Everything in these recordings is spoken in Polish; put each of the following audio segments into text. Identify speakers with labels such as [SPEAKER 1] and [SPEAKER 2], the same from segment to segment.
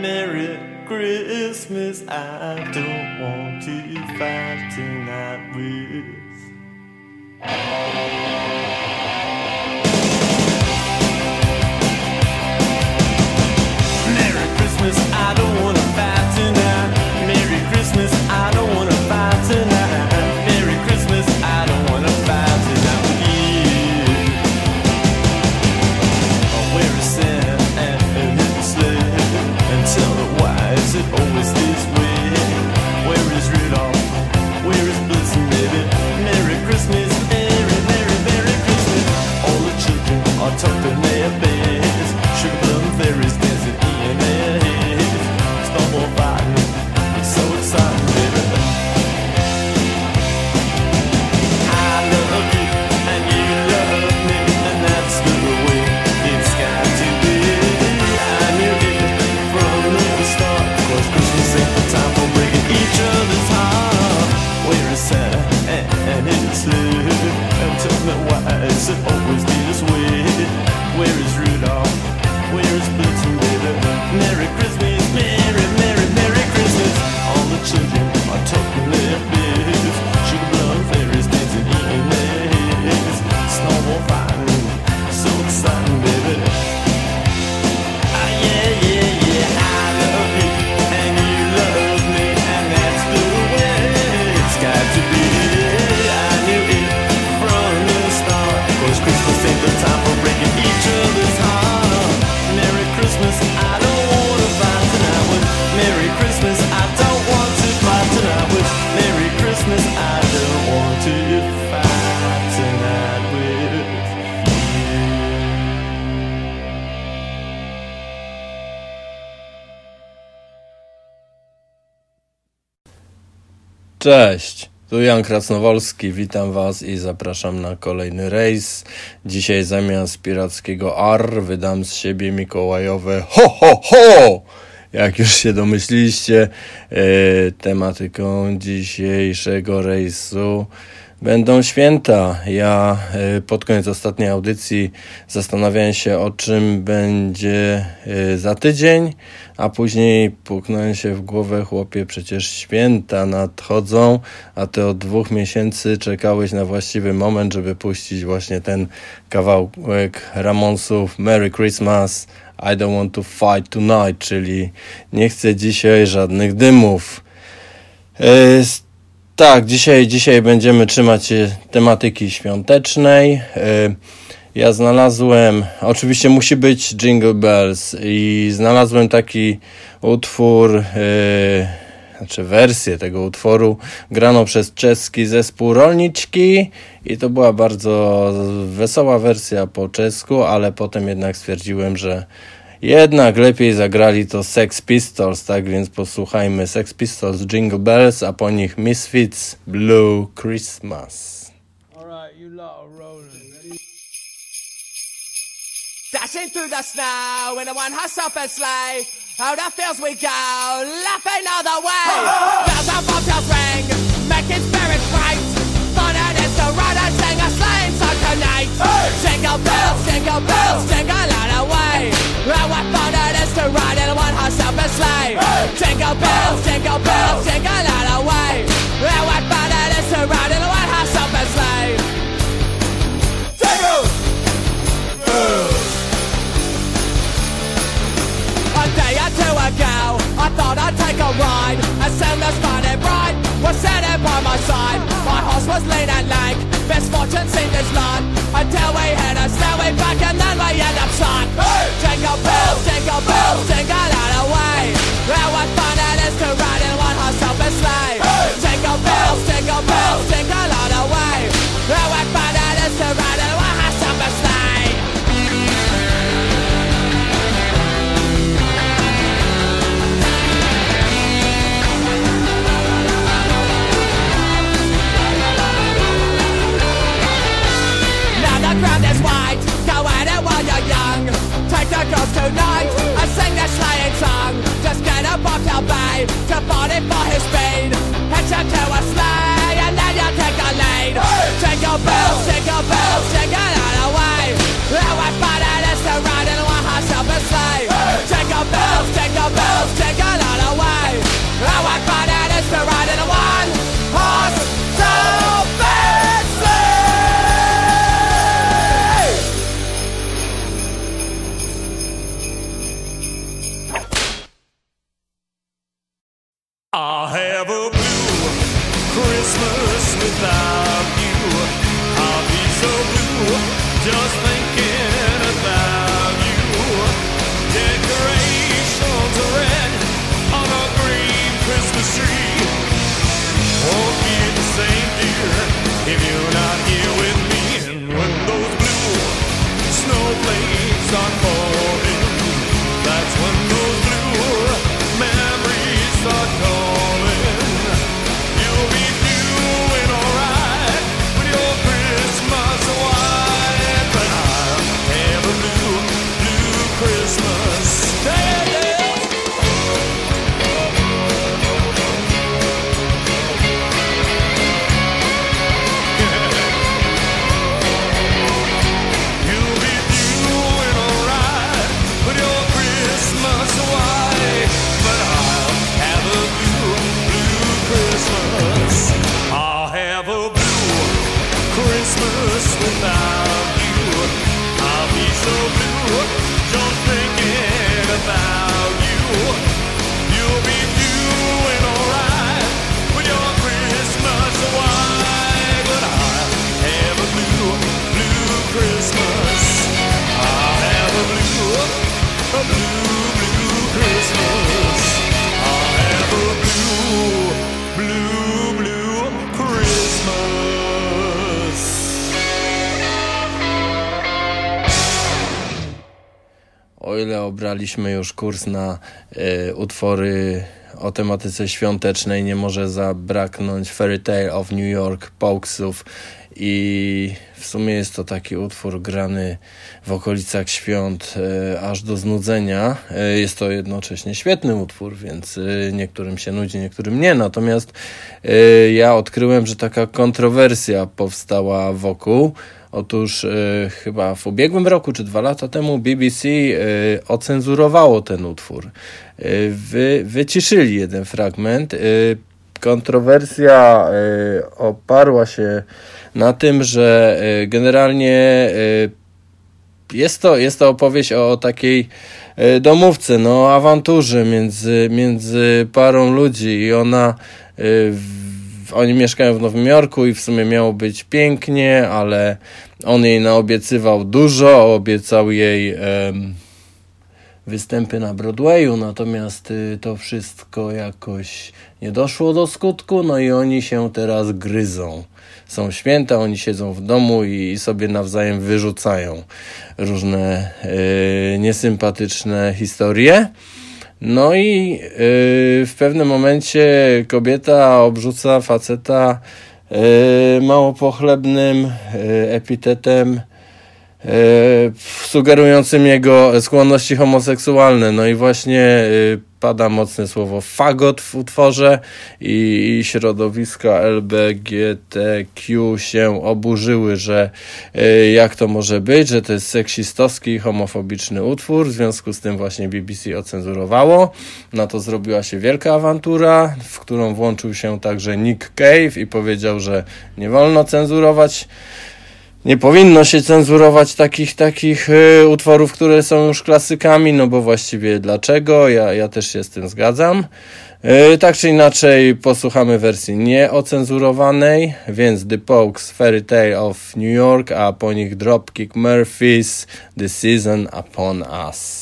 [SPEAKER 1] Merry Christmas. I don't want to fight tonight with.
[SPEAKER 2] Cześć, tu Jan Krasnowolski, witam Was i zapraszam na kolejny rejs. Dzisiaj zamiast pirackiego R wydam z siebie mikołajowe ho ho ho! Jak już się domyśliliście, e, tematyką dzisiejszego rejsu będą święta. Ja e, pod koniec ostatniej audycji zastanawiałem się o czym będzie e, za tydzień, a później puknąłem się w głowę, chłopie, przecież święta nadchodzą, a ty od dwóch miesięcy czekałeś na właściwy moment, żeby puścić właśnie ten kawałek Ramonsów Merry Christmas, I don't want to fight tonight, czyli nie chcę dzisiaj żadnych dymów. S- tak, dzisiaj, dzisiaj będziemy trzymać się tematyki świątecznej. E, Ja znalazłem, oczywiście musi być Jingle Bells i znalazłem taki utwór, e, znaczy wersję tego utworu graną przez czeski zespół Rolniczki i to była bardzo wesoła wersja po czesku, ale potem jednak stwierdziłem, że jednak lepiej zagrali to Sex Pistols, tak więc posłuchajmy Sex Pistols Jingle Bells, a po nich Misfits Blue Christmas.
[SPEAKER 3] Alright, you lot are rolling.
[SPEAKER 4] Dashing through the snow in a one horse open sleigh. Oh, the fields we go, laughing all the way. Bells on bobtails ring, making spirits bright. Fun it is to ride and sing a sleighing song tonight. Jingle bells, jingle bells, jingle all the way. Oh, what fun it is to ride in a one horse open sleigh. Jingle bells, jingle bells, jingle all the way. Oh, what fun it is to ride in a one horse open sleigh. Jingle! bells A day or two ago, I thought I'd take a ride. As soon as Funny Bright was sitting by my side, horse was lean and lank. Misfortune seemed his lot until we hit a snowy back and then we end up shot. Jingle bells, jingle bells, jingle all the way. Well, what fun it is to ride in one horse open sleigh. Jingle bells, jingle bells, jingle all the way. Well, what fun cross tonight.
[SPEAKER 5] I sing that slaying song. Just get up off your bay To body for his pain. Hitch him to a sleigh And then you take a lead hey! Jingle bells, jingle bells Jingle all the way How I find it is to ride in one horse a sleigh hey! Jingle bells, jingle bells Jingle all the way How I find it is to ride in
[SPEAKER 2] a one obraliśmy już kurs na e, utwory o tematyce świątecznej, nie może zabraknąć Fairy Tale of New York Pokesów i w sumie jest to taki utwór grany w okolicach świąt e, aż do znudzenia. E, jest to jednocześnie świetny utwór, więc e, niektórym się nudzi, niektórym nie. Natomiast ja odkryłem, że taka kontrowersja powstała wokół. Otóż e, chyba w ubiegłym roku czy dwa lata temu BBC e, ocenzurowało ten utwór. E, wy, wyciszyli jeden fragment. E, kontrowersja e, oparła się na tym, że e, generalnie jest to, jest to opowieść o takiej e, domówce, no awanturze między, między parą ludzi i ona w, oni mieszkają w Nowym Jorku i w sumie miało być pięknie, ale on jej naobiecywał dużo, obiecał jej em, występy na Broadwayu, natomiast y, to wszystko jakoś nie doszło do skutku, no i oni się teraz gryzą. Są święta, oni siedzą w domu i sobie nawzajem wyrzucają różne y, niesympatyczne historie. No i y, w pewnym momencie kobieta obrzuca faceta y, mało pochlebnym y, epitetem y, sugerującym jego skłonności homoseksualne. No i właśnie y, pada mocne słowo fagot w utworze i, i środowiska LBGTQ się oburzyły, że y, jak to może być, że to jest seksistowski i homofobiczny utwór. W związku z tym właśnie BBC ocenzurowało. Na to zrobiła się wielka awantura, w którą włączył się także Nick Cave i powiedział, że nie wolno cenzurować nie powinno się cenzurować takich takich y, utworów, które są już klasykami, no bo właściwie dlaczego? Ja, ja też się z tym zgadzam. Y, tak czy inaczej posłuchamy wersji nieocenzurowanej, więc The Pokes Fairy Tale of New York, a po nich Dropkick Murphys The Season Upon Us.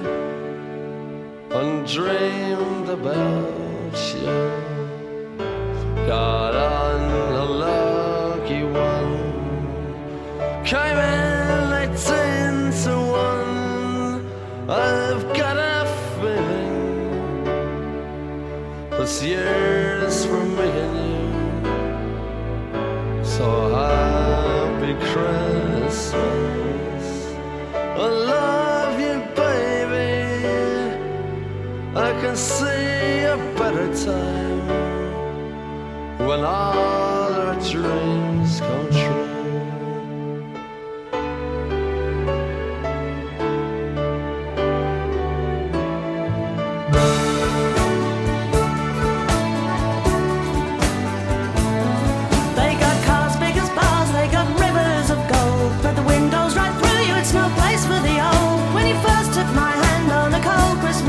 [SPEAKER 5] and dreamed about you. Got on a lucky one, came in eighteen to one. I've got a feeling this year's at a time when
[SPEAKER 6] I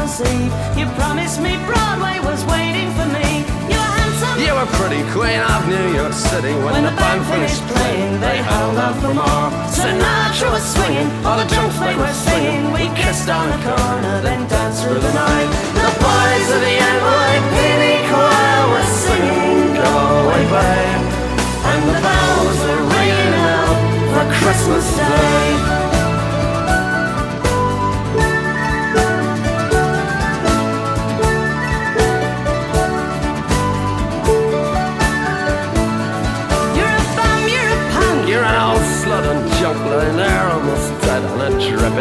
[SPEAKER 6] Christmas Eve, you promised me Broadway was waiting for me. You were handsome.
[SPEAKER 5] You were pretty queen of New York City when,
[SPEAKER 6] When
[SPEAKER 5] the band finished playing. They held out for more.
[SPEAKER 6] Sinatra was swinging, all the junk they were singing. We kissed on the corner, then danced through the night. The boys of the NYPD choir were singing, Go away, babe. And the bells were ringing out for Christmas Day.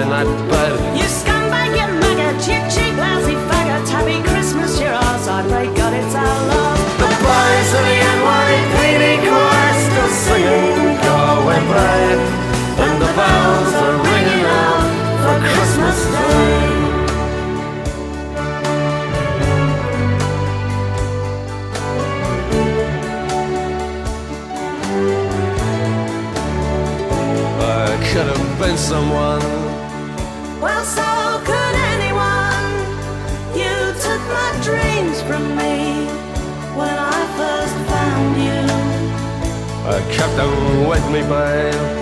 [SPEAKER 5] In that bed.
[SPEAKER 6] You scumbag, you maggot, you cheap, lousy faggot. Happy Christmas, you're ours. I pray God it's our love.
[SPEAKER 5] The boys of the NYPD choir still singing Go away. And babe.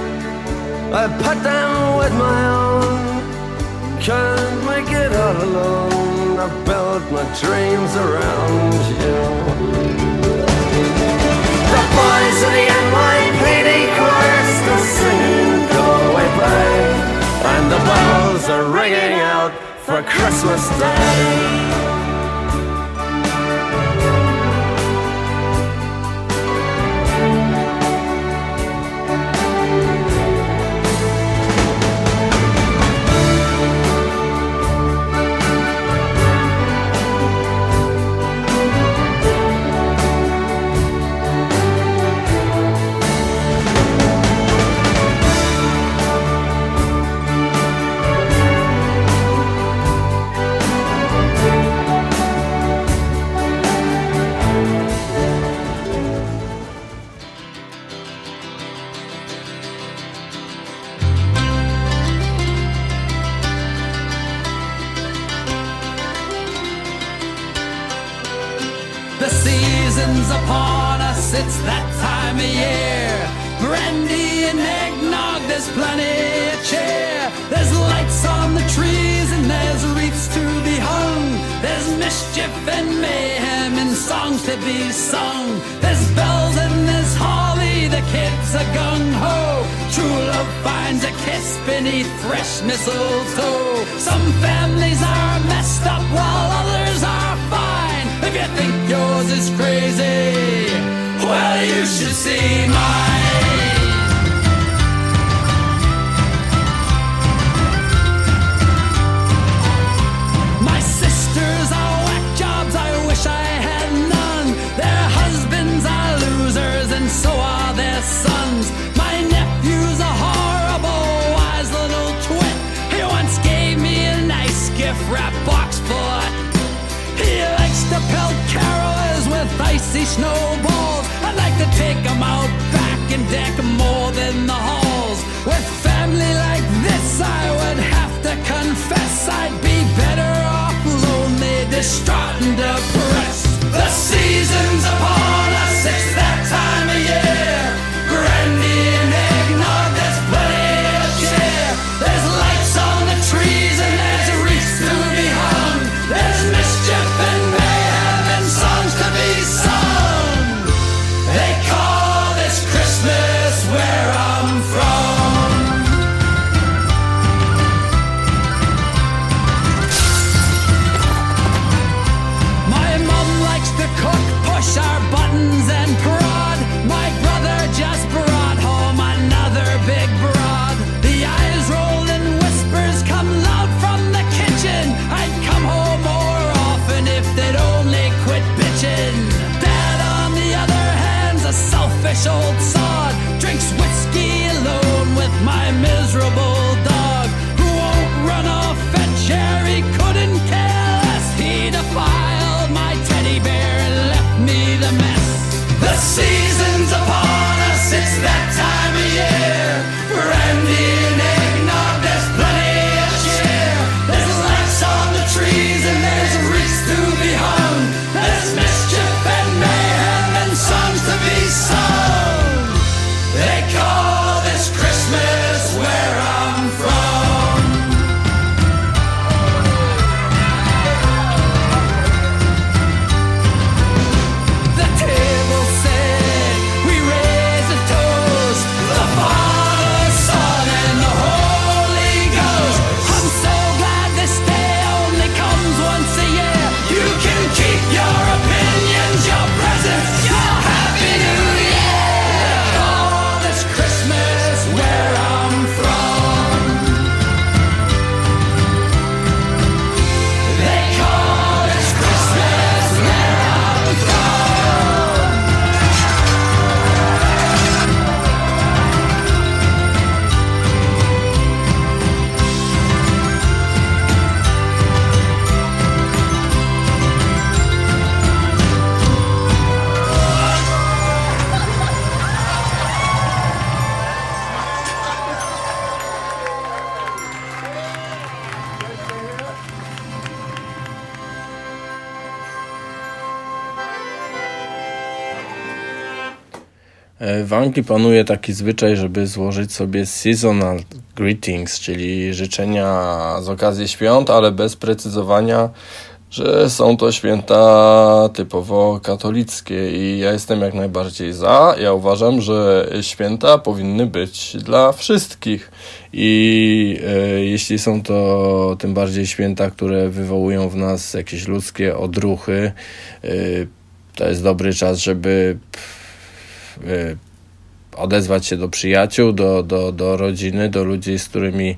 [SPEAKER 5] I put them with my own. Can't make it all alone. I built my dreams around you. The boys of the NYPD choir still singing Go Away, babe. And the bells are ringing out for Christmas Day.
[SPEAKER 7] And eggnog, there's plenty of cheer. There's lights on the trees and there's wreaths to be hung. There's mischief and mayhem and songs to be sung. There's bells and there's holly, the kids are gung ho. True love finds a kiss beneath fresh mistletoe. Some families are messed up while others are fine. If you think yours is crazy, well, you should see mine. Carolers with icy snowballs. I'd like to take 'em out back and deck more than the halls. With family like this, I would have to confess I'd be better off lonely, distraught, and depressed. The season's upon us, it's that time of year.
[SPEAKER 2] W Anglii panuje taki zwyczaj, żeby złożyć sobie seasonal greetings, czyli życzenia z okazji świąt, ale bez precyzowania, że są to święta typowo katolickie i ja jestem jak najbardziej za. Ja uważam, że święta powinny być dla wszystkich i e, jeśli są to tym bardziej święta, które wywołują w nas jakieś ludzkie odruchy, e, to jest dobry czas, żeby e, odezwać się do przyjaciół, do, do, do rodziny, do ludzi, z którymi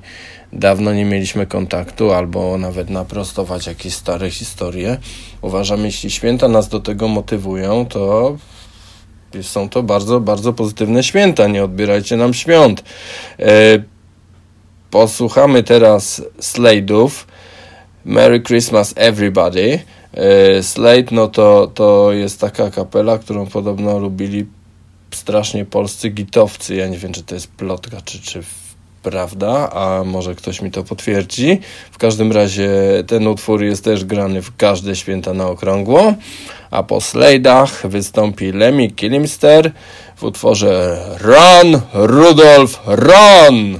[SPEAKER 2] dawno nie mieliśmy kontaktu, albo nawet naprostować jakieś stare historie. Uważam, jeśli święta nas do tego motywują, to są to bardzo, bardzo pozytywne święta. Nie odbierajcie nam świąt. E, posłuchamy teraz Slade'ów. Merry Christmas Everybody. E, Slade, no to, to jest taka kapela, którą podobno lubili strasznie polscy gitowcy. Ja nie wiem, czy to jest plotka, czy, czy prawda, a może ktoś mi to potwierdzi. W każdym razie ten utwór jest też grany w każde święta na okrągło, a po Slade'ach wystąpi Lemmy Kilmister w utworze Run, Rudolph, Run!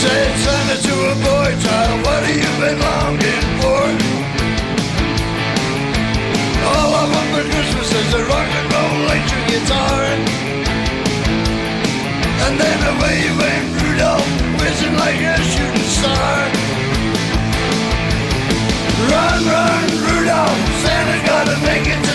[SPEAKER 8] Said Santa to a boy child, what have you been longing for? All I want for Christmas is a rock and roll electric guitar. And then away went Rudolph, whizzing like a shooting star. Run, run, Rudolph, Santa gotta make it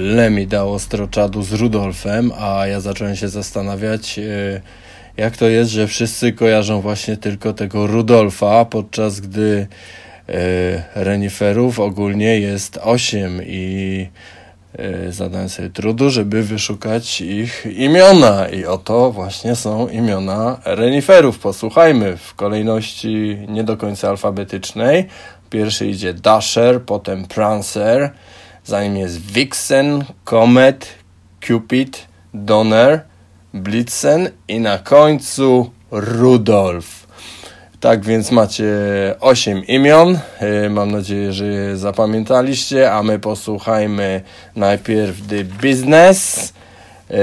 [SPEAKER 2] Lemi dało stroczadu z Rudolfem, a ja zacząłem się zastanawiać, e, jak to jest, że wszyscy kojarzą właśnie tylko tego Rudolfa, podczas gdy e, reniferów ogólnie jest 8 i e, zadałem sobie trudu, żeby wyszukać ich imiona i oto właśnie są imiona reniferów. Posłuchajmy w kolejności nie do końca alfabetycznej. Pierwszy idzie Dasher, potem Prancer, za nim jest Vixen, Comet, Cupid, Donner, Blitzen i na końcu Rudolf. Tak więc macie 8 imion. E, Mam nadzieję, że je zapamiętaliście, a my posłuchajmy najpierw The Business e,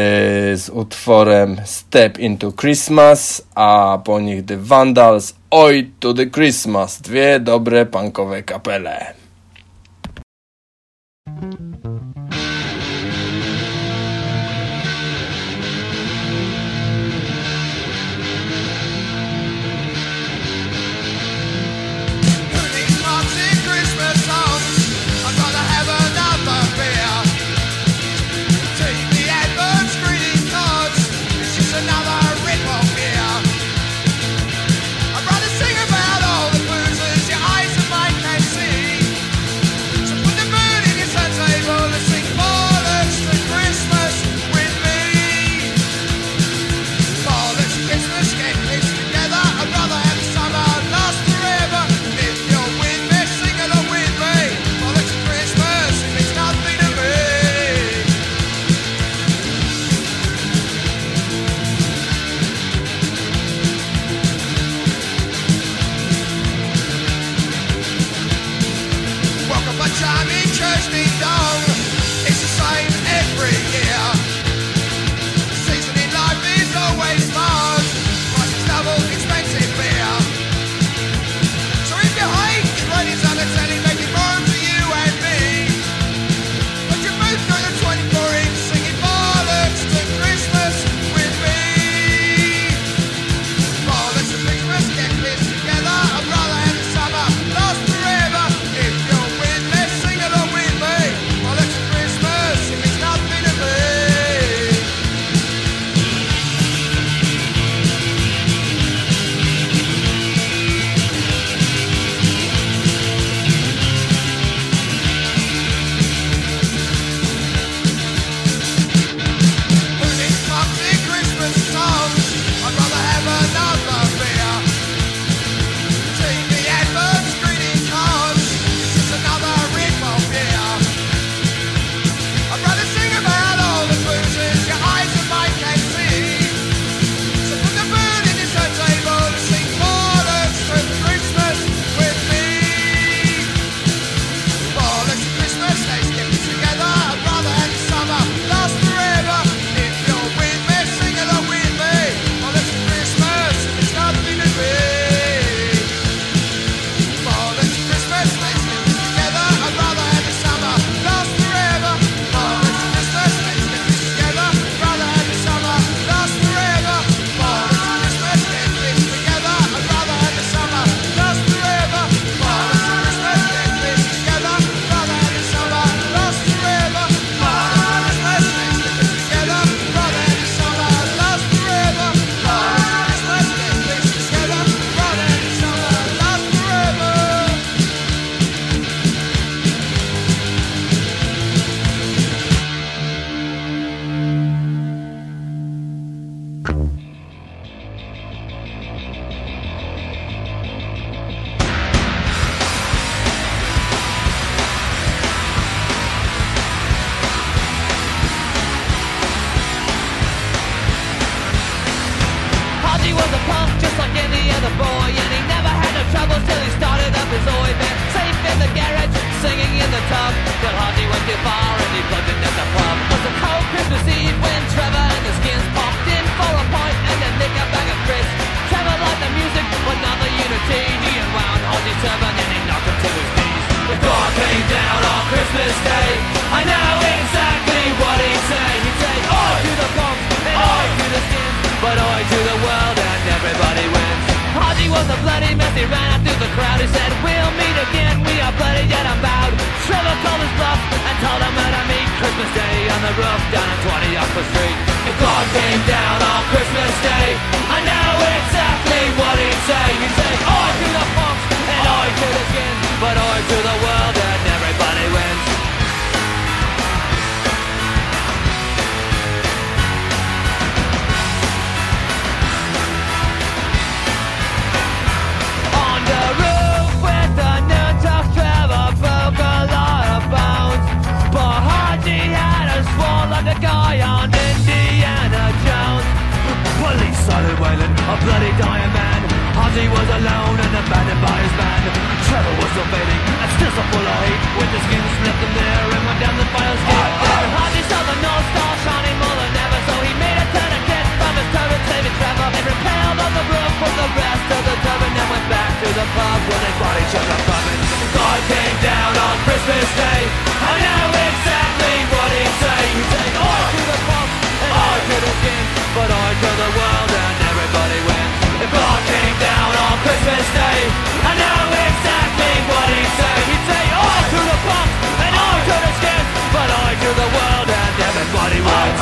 [SPEAKER 2] z utworem Step into Christmas, a po nich The Vandals Oi to the Christmas. Dwie dobre punkowe kapele.
[SPEAKER 4] Was alone and abandoned by his band. Trevor was still fading and still so full of hate. With the skin slipped in there and went down the fire escape. And Haji saw the North Star shining more than ever, so he made a turn tourniquet from his turban, saving Trevor. And repelled on the roof with the rest of the turban and went back to the pub where they bought each other pumping. God came down on Christmas Day. I know exactly what he'd say. He'd say, I to the pump and I to the skin, but I to the world and down on Christmas Day, I know exactly what he'd say. He'd say, I to the pump and I to the skin, but I to the world and everybody wins.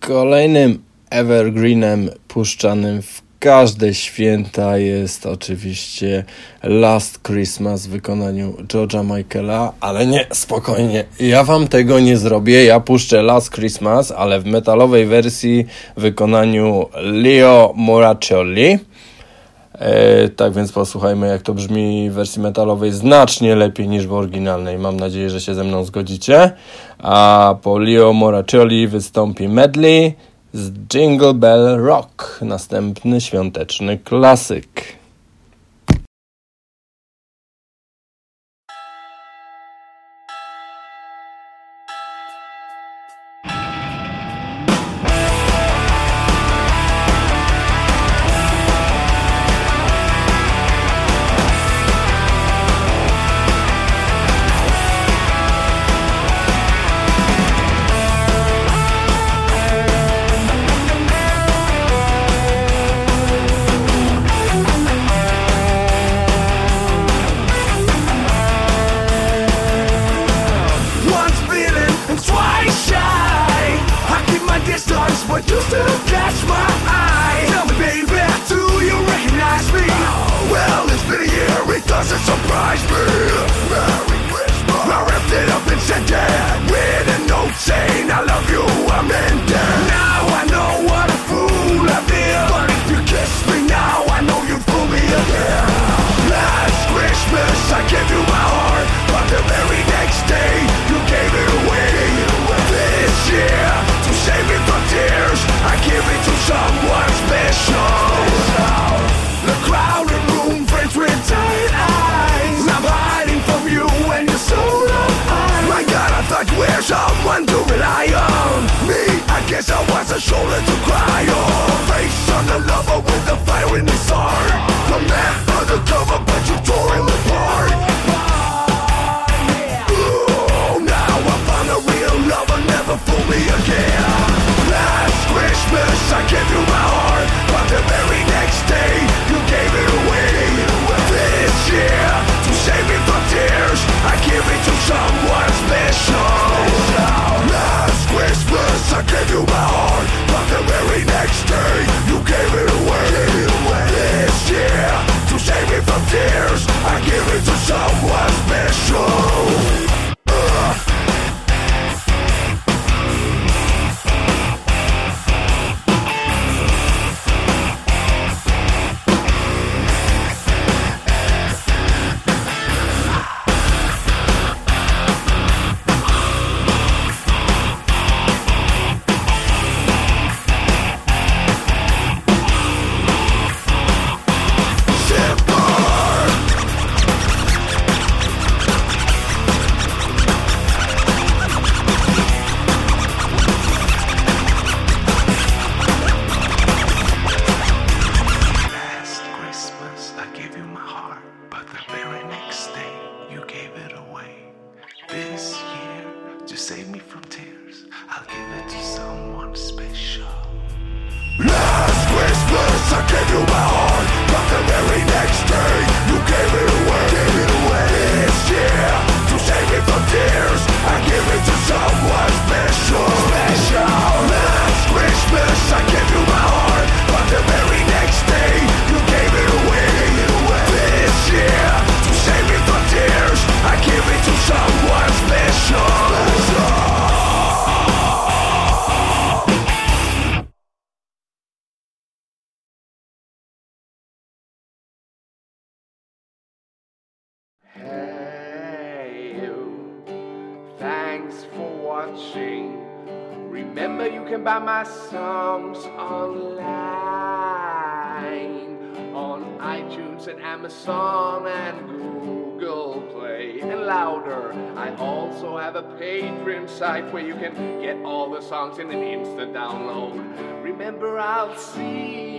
[SPEAKER 9] Kolejnym evergreenem puszczanym w każde święta jest oczywiście Last Christmas w wykonaniu George'a Michaela, ale nie, spokojnie, ja wam tego nie zrobię, ja puszczę Last Christmas, ale w metalowej wersji w wykonaniu Leo Moraccioli. E, tak więc posłuchajmy, jak to brzmi w wersji metalowej znacznie lepiej niż w oryginalnej. Mam nadzieję, że się ze mną zgodzicie. A po Leo Moraccioli wystąpi medley z Jingle Bell Rock, następny świąteczny klasyk.
[SPEAKER 10] shoulder to cry. On Face on the lover with a fire in his heart. The after the cover but you tore him apart. Ooh, now I found a real lover, never fool me again. Last Christmas I gave you my heart. But the very next day you gave it away. This year, to save me from tears I give it to someone special.
[SPEAKER 9] I gave you my heart, but the very next day you gave it away. Gave it away. This year, to save me from tears, I give it to someone special. my
[SPEAKER 1] songs online on iTunes and Amazon and Google Play and louder. I also have a Patreon site where you can get all the songs in an instant download. Remember, I'll see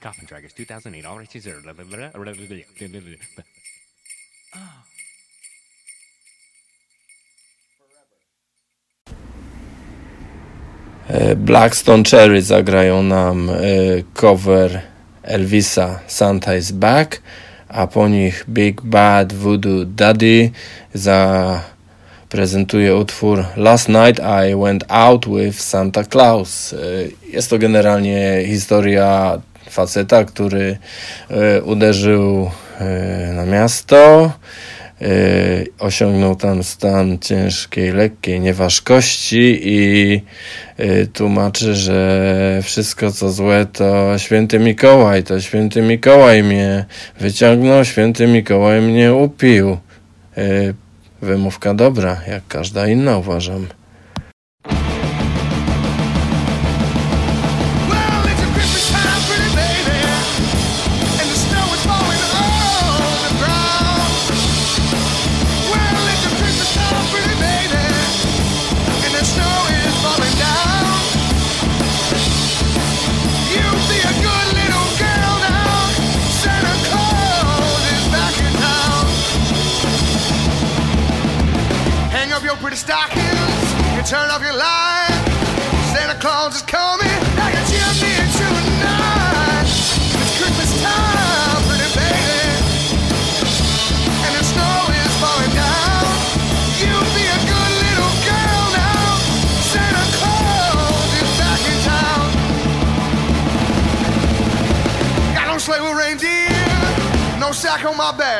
[SPEAKER 11] Coffin Draggers
[SPEAKER 12] 2008. All rights reserved.
[SPEAKER 2] oh. Blackstone Cherry zagrają nam e, cover Elvisa Santa is Back, a po nich Big Bad Voodoo Daddy za prezentuje utwór Last Night I Went Out with Santa Claus. E, jest to generalnie historia faceta, który e, uderzył e, na miasto, osiągnął tam stan ciężkiej, lekkiej nieważkości i tłumaczy, że wszystko co złe to święty Mikołaj, to święty Mikołaj mnie wyciągnął, święty Mikołaj mnie upił Wymówka dobra, jak każda inna uważam.
[SPEAKER 13] On my back.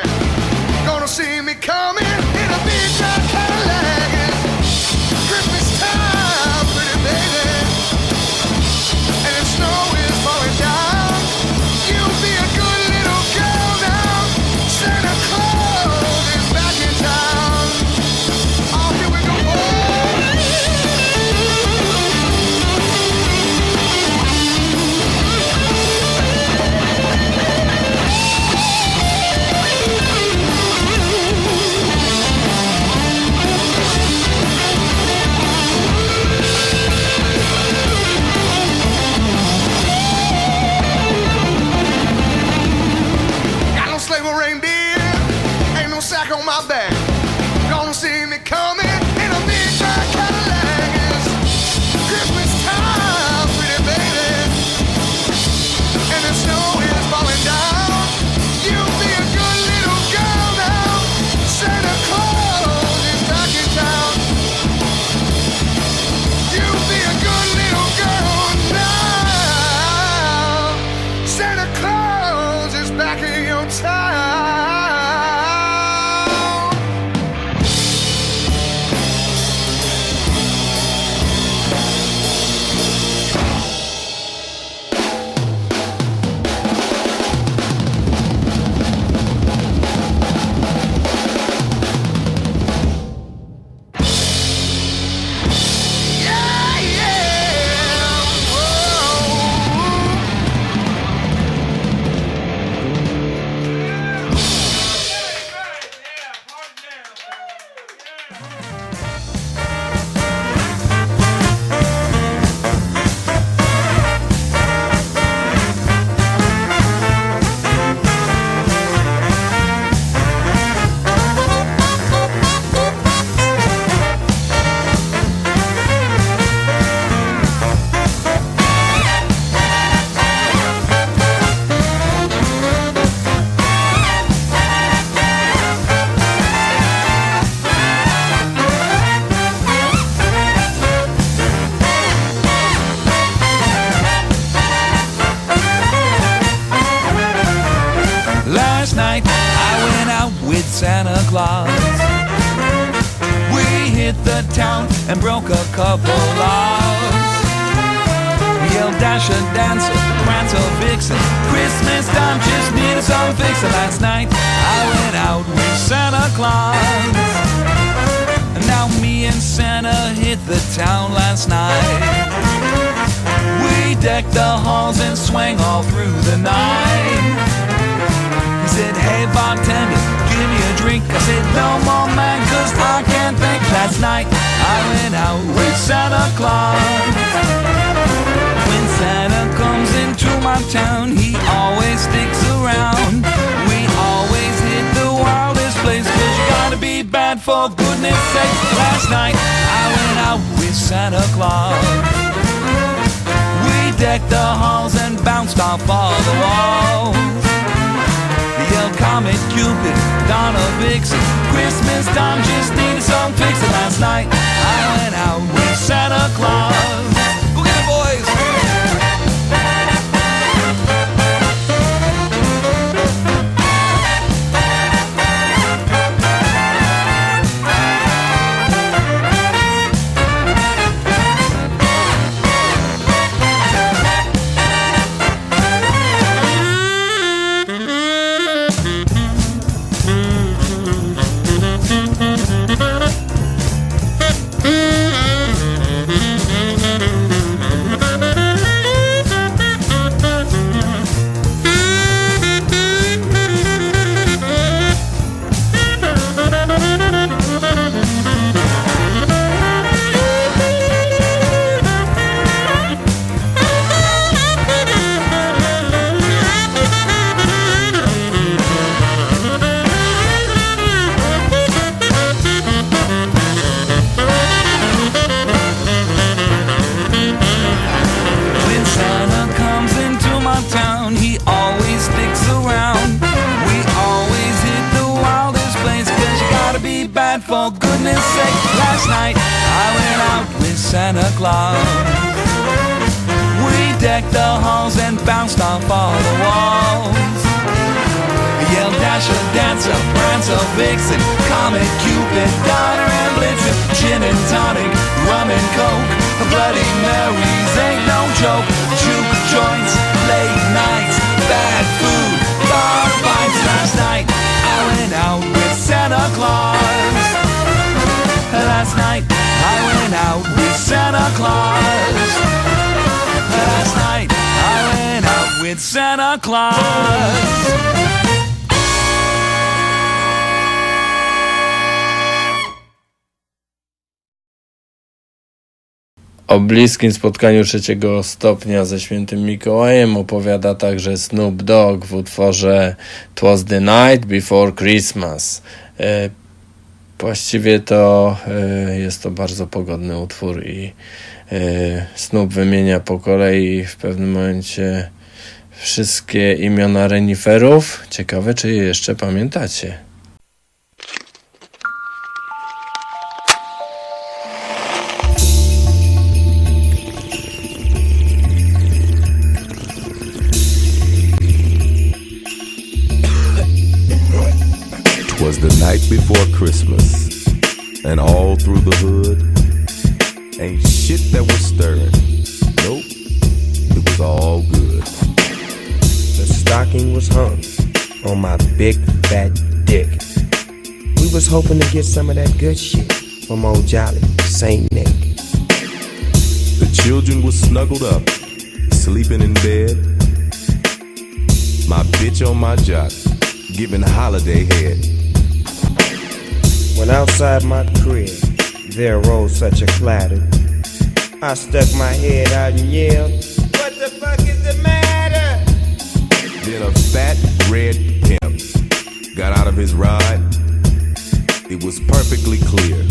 [SPEAKER 7] Prancer, Christmas time just needed some fixing. Last night I went out with Santa Claus. And now me and Santa hit the town last night. We decked the halls and swang all through the night. He said, hey bartender, give me a drink. I said, no more man, cause I can't think. Last night I went out with Santa Claus. Into my town, he always sticks around. We always hit the wildest place, cause you gotta be bad for goodness sake. Last night I went out with Santa Claus. We decked the halls and bounced off all the walls. Yelled Comet, Cupid, Donna Vixen. Christmas time just needed some fixing. Last night I went out with Santa Claus.
[SPEAKER 2] Bliskim spotkaniu trzeciego stopnia ze świętym Mikołajem opowiada także Snoop Dogg w utworze Twas the Night Before Christmas. E, Właściwie to e, jest to bardzo pogodny utwór i e, Snoop wymienia po kolei w pewnym momencie wszystkie imiona reniferów. Ciekawe, czy je jeszcze pamiętacie.
[SPEAKER 14] The night before Christmas, and all through the hood, ain't shit that was stirring. Nope, it was all good.
[SPEAKER 15] The stocking was hung on my big fat dick. We was hoping to get some of that good shit from old Jolly Saint Nick.
[SPEAKER 14] The children was snuggled up, sleeping in bed. My bitch on my jock, giving holiday head.
[SPEAKER 15] When outside my crib, there rose such a clatter. I stuck my head out and yelled, What the fuck is the matter?
[SPEAKER 14] Then a fat red pimp got out of his ride. It was perfectly clear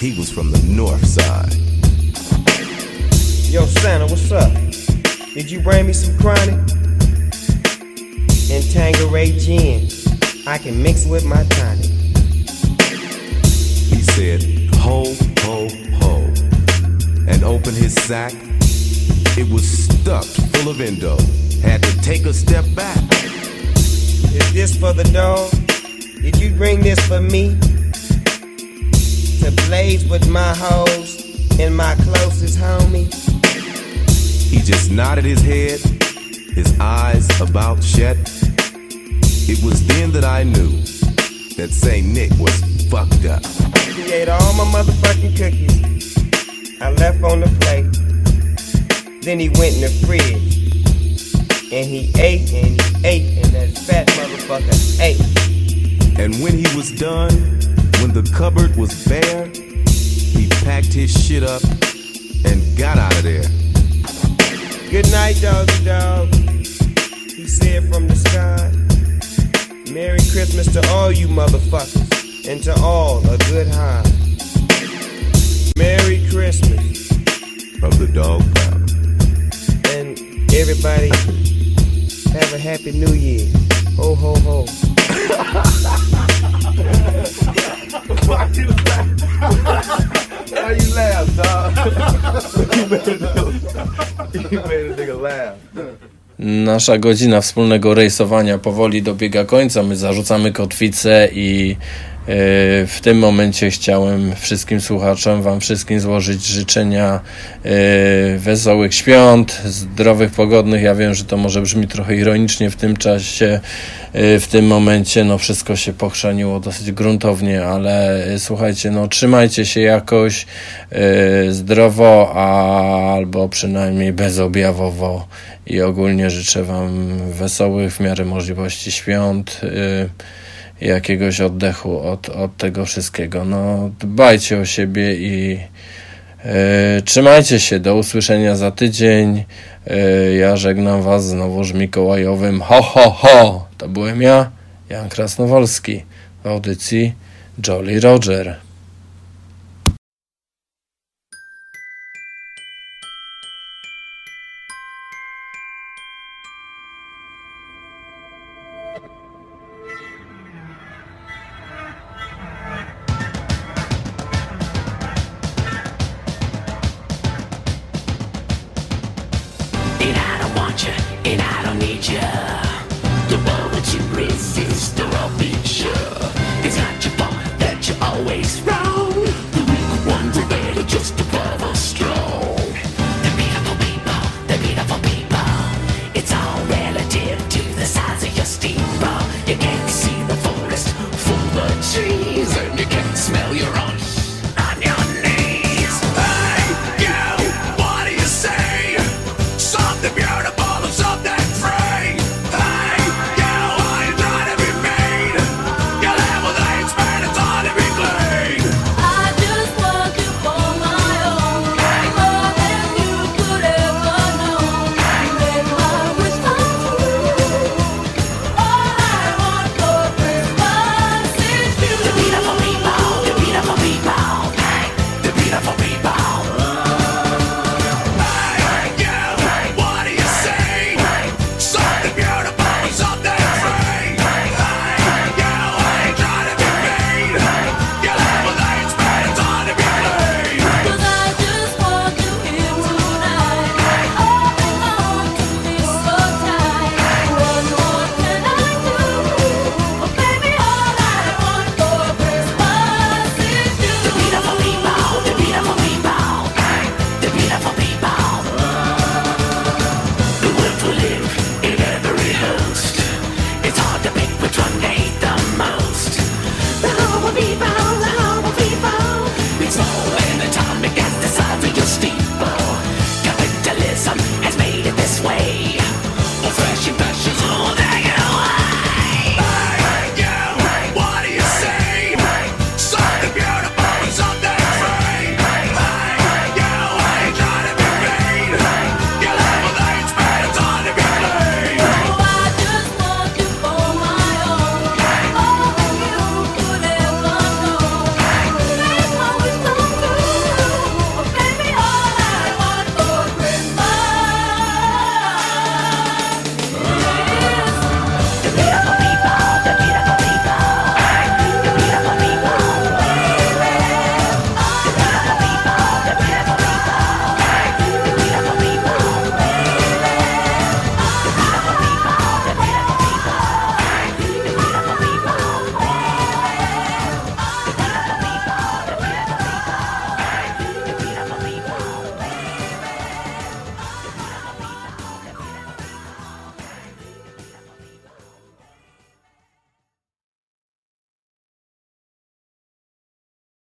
[SPEAKER 14] he was from the north side.
[SPEAKER 15] Yo, Santa, what's up? Did you bring me some chronic? And Tangeray gin. I can mix with my tonic.
[SPEAKER 14] Said, ho, ho, ho, and opened his sack. It was stuffed full of endo. Had to take a step back.
[SPEAKER 15] Is this for the dog? Did you bring this for me? To blaze with my hoes and my closest homie?
[SPEAKER 14] He just nodded his head, his eyes about shut. It was then that I knew that St. Nick was fucked up.
[SPEAKER 15] He ate all my motherfucking cookies. I left on the plate. Then he went in the fridge. And he ate and he ate and that fat motherfucker ate.
[SPEAKER 14] And when he was done, when the cupboard was bare, he packed his shit up and got out of there.
[SPEAKER 15] Good night, doggy dog. He said from the sky. Merry Christmas to all you motherfuckers. And to all a good high. Merry Christmas.
[SPEAKER 14] From the dog pound.
[SPEAKER 15] And everybody have a happy new year. Ho ho ho.
[SPEAKER 16] Why you laugh, dog? you made a nigga, you made a nigga laugh.
[SPEAKER 2] Nasza godzina wspólnego rejsowania powoli dobiega końca. My zarzucamy kotwicę i w tym momencie chciałem wszystkim słuchaczom, Wam wszystkim złożyć życzenia e, wesołych świąt, zdrowych, pogodnych. Ja wiem, że to może brzmi trochę ironicznie w tym czasie, e, w tym momencie. No wszystko się pochrzaniło dosyć gruntownie, ale e, słuchajcie, no trzymajcie się jakoś e, zdrowo, albo przynajmniej bezobjawowo i ogólnie życzę Wam wesołych w miarę możliwości świąt, jakiegoś oddechu od, od tego wszystkiego. No, dbajcie o siebie i y, trzymajcie się. Do usłyszenia za tydzień. Y, ja żegnam Was znowuż Mikołajowym ho ho ho. To byłem ja, Jan Krasnowolski w audycji Jolly Roger.